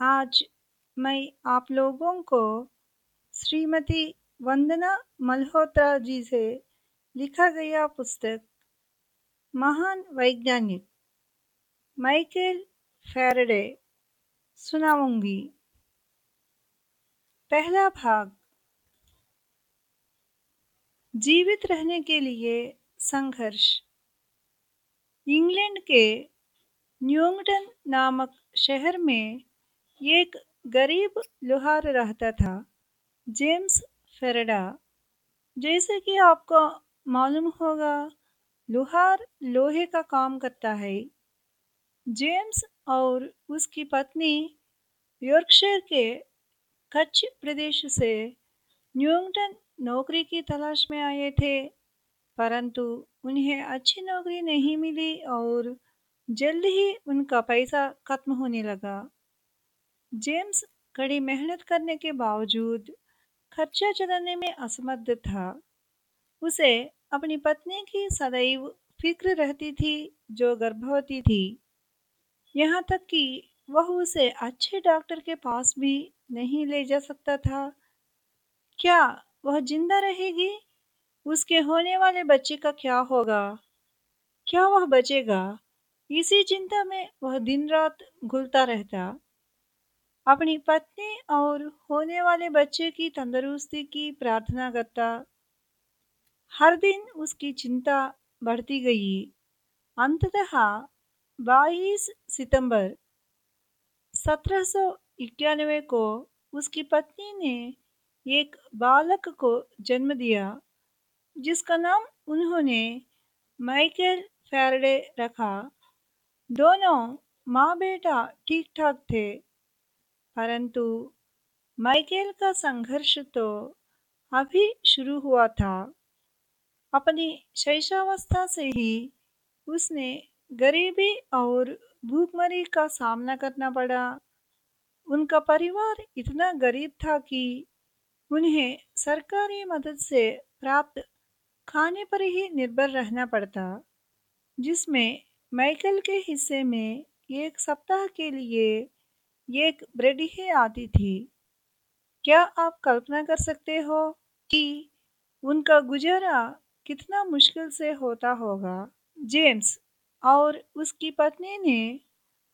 आज मैं आप लोगों को श्रीमती वंदना मल्होत्रा जी से लिखा गया पुस्तक, महान वैज्ञानिक माइकल फैराडे सुनाऊँगी। पहला भाग, जीवित रहने के लिए संघर्ष। इंग्लैंड के न्यूंगटन नामक शहर में एक गरीब लोहार रहता था, जेम्स फेरेडा। जैसे कि आपको मालूम होगा, लोहार लोहे का काम करता है। जेम्स और उसकी पत्नी यॉर्कशायर के कच्छ प्रदेश से न्यूंगटन नौकरी की तलाश में आए थे, परंतु उन्हें अच्छी नौकरी नहीं मिली और जल्द ही उनका पैसा खत्म होने लगा। जेम्स कड़ी मेहनत करने के बावजूद खर्चा चलाने में असमर्थ था। उसे अपनी पत्नी की सदैव फ़िक्र रहती थी जो गर्भवती थी। यहाँ तक कि वह उसे अच्छे डॉक्टर के पास भी नहीं ले जा सकता था। क्या वह ज़िंदा रहेगी? उसके होने वाले बच्चे का क्या होगा? क्या वह बचेगा? इसी चिंता में वह दिन रात घुलता रहता। अपनी पत्नी और होने वाले बच्चे की तंदुरुस्ती की प्रार्थना करता। हर दिन उसकी चिंता बढ़ती गई। अंततः 22 सितंबर सत्रह सौ इक्यानवे को उसकी पत्नी ने एक बालक को जन्म दिया, जिसका नाम उन्होंने माइकल फैरडे रखा। दोनों माँ बेटा ठीक ठाक थे। परंतु माइकेल का संघर्ष तो अभी शुरू हुआ था। अपनी शैशावस्था से ही उसने गरीबी और भूखमरी का सामना करना पड़ा। उनका परिवार इतना गरीब था कि उन्हें सरकारी मदद से प्राप्त खाने पर ही निर्भर रहना पड़ता, जिसमें माइकल के हिस्से में एक सप्ताह के लिए एक ब्रेड ही आती थी। क्या आप कल्पना कर सकते हो कि उनका गुजारा कितना मुश्किल से होता होगा? जेम्स और उसकी पत्नी ने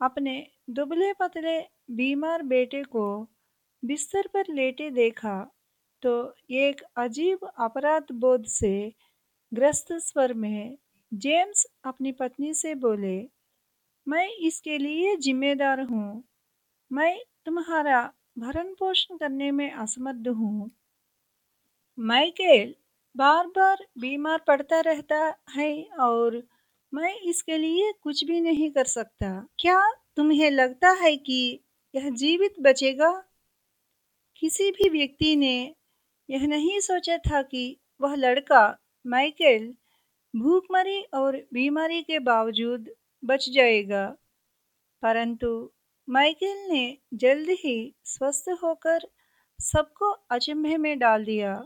अपने दुबले पतले बीमार बेटे को बिस्तर पर लेटे देखा तो एक अजीब अपराध बोध से ग्रस्त स्वर में जेम्स अपनी पत्नी से बोले, मैं इसके लिए जिम्मेदार हूँ। मैं तुम्हारा भरण पोषण करने में असमर्थ हूँ। माइकेल बार बार बीमार पड़ता रहता है और मैं इसके लिए कुछ भी नहीं कर सकता। क्या तुम्हें लगता है कि यह जीवित बचेगा? किसी भी व्यक्ति ने यह नहीं सोचा था कि वह लड़का, माइकेल, भूखमरी और बीमारी के बावजूद बच जाएगा। परंतु माइकल ने जल्द ही स्वस्थ होकर सबको अचंभे में डाल दिया।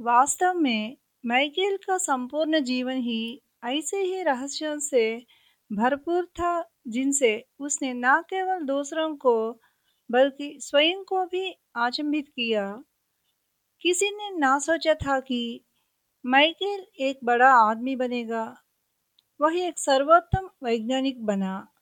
वास्तव में माइकल का संपूर्ण जीवन ही ऐसे ही रहस्यों से भरपूर था, जिनसे उसने न केवल दूसरों को, बल्कि स्वयं को भी आचंबित किया। किसी ने ना सोचा था कि माइकल एक बड़ा आदमी बनेगा। वह एक सर्वोत्तम वैज्ञानिक बना।